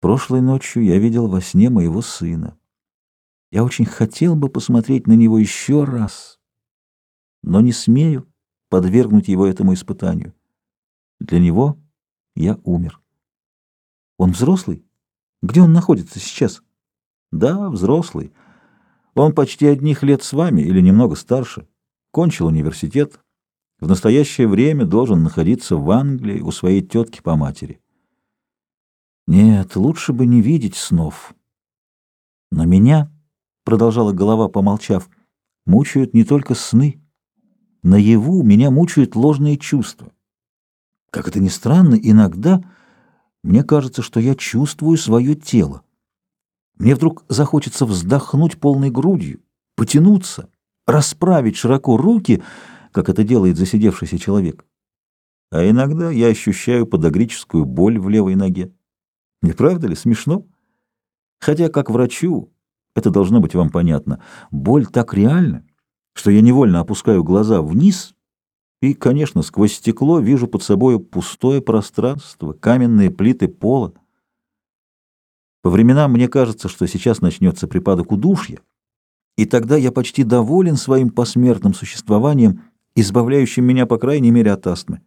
Прошлой ночью я видел во сне моего сына. Я очень хотел бы посмотреть на него еще раз, но не смею подвергнуть его этому испытанию. Для него я умер. Он взрослый? Где он находится сейчас? Да, взрослый. Он почти одних лет с вами или немного старше. Кончил университет. В настоящее время должен находиться в Англии у своей тетки по матери. Нет, лучше бы не видеть снов. Но меня, — продолжала голова, помолчав, — мучают не только сны. Наяву меня мучают ложные чувства. Как это ни странно, иногда мне кажется, что я чувствую свое тело. Мне вдруг захочется вздохнуть полной грудью, потянуться, расправить широко руки, как это делает засидевшийся человек. А иногда я ощущаю подогрическую боль в левой ноге. Не правда ли смешно? Хотя, как врачу, это должно быть вам понятно, боль так реальна, что я невольно опускаю глаза вниз и, конечно, сквозь стекло вижу под собой пустое пространство, каменные плиты пола. По временам мне кажется, что сейчас начнется припадок удушья, и тогда я почти доволен своим посмертным существованием, избавляющим меня, по крайней мере, от астмы.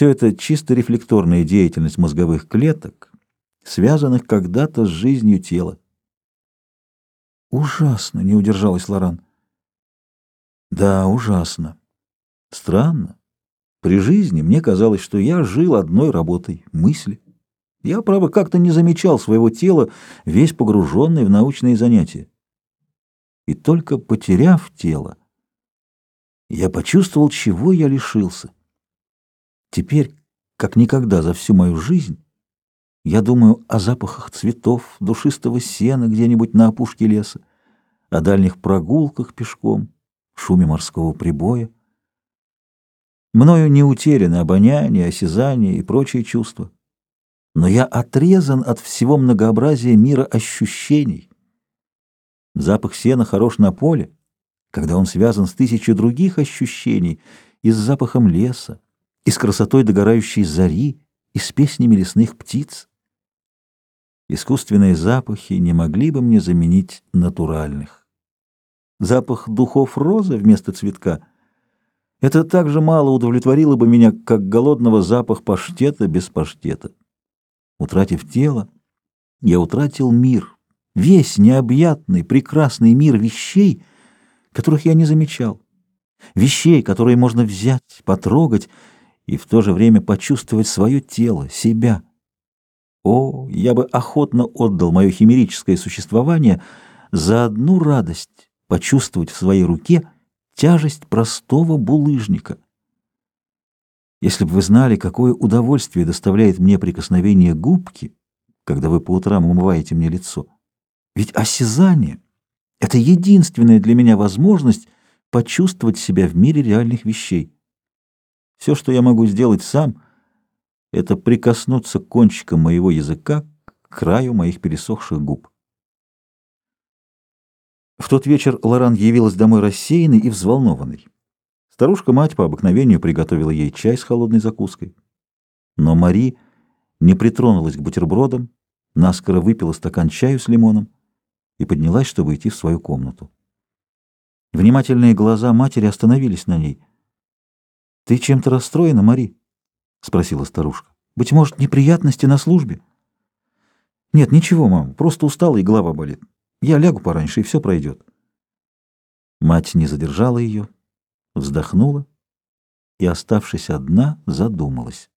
Все это чисто рефлекторная деятельность мозговых клеток, связанных когда-то с жизнью тела. Ужасно, не удержалась Лоран. Да, ужасно. Странно. При жизни мне казалось, что я жил одной работой — мысли. Я, право, как-то не замечал своего тела, весь погруженный в научные занятия. И только потеряв тело, я почувствовал, чего я лишился. Теперь, как никогда за всю мою жизнь, я думаю о запахах цветов, душистого сена где-нибудь на опушке леса, о дальних прогулках пешком, шуме морского прибоя. Мною не утеряны обоняние, осязание и прочие чувства. Но я отрезан от всего многообразия мира ощущений. Запах сена хорош на поле, когда он связан с тысячей других ощущений и с запахом леса, и с красотой догорающей зари, и с песнями лесных птиц. Искусственные запахи не могли бы мне заменить натуральных. Запах духов розы вместо цветка — это так же мало удовлетворило бы меня, как голодного запах паштета без паштета. Утратив тело, я утратил мир, весь необъятный, прекрасный мир вещей, которых я не замечал, вещей, которые можно взять, потрогать и в то же время почувствовать свое тело, себя. О, я бы охотно отдал мое химерическое существование за одну радость почувствовать в своей руке тяжесть простого булыжника. Если бы вы знали, какое удовольствие доставляет мне прикосновение губки, когда вы по утрам умываете мне лицо. Ведь осязание — это единственная для меня возможность почувствовать себя в мире реальных вещей. Все, что я могу сделать сам, это прикоснуться кончиком моего языка к краю моих пересохших губ. В тот вечер Лоран явилась домой рассеянной и взволнованной. Старушка-мать по обыкновению приготовила ей чай с холодной закуской. Но Мари не притронулась к бутербродам, наскоро выпила стакан чаю с лимоном и поднялась, чтобы идти в свою комнату. Внимательные глаза матери остановились на ней — «Ты чем-то расстроена, Мари?» — спросила старушка. «Быть может, неприятности на службе?» «Нет, ничего, мам, просто устала и голова болит. Я лягу пораньше, и все пройдет». Мать не задержала ее, вздохнула и, оставшись одна, задумалась.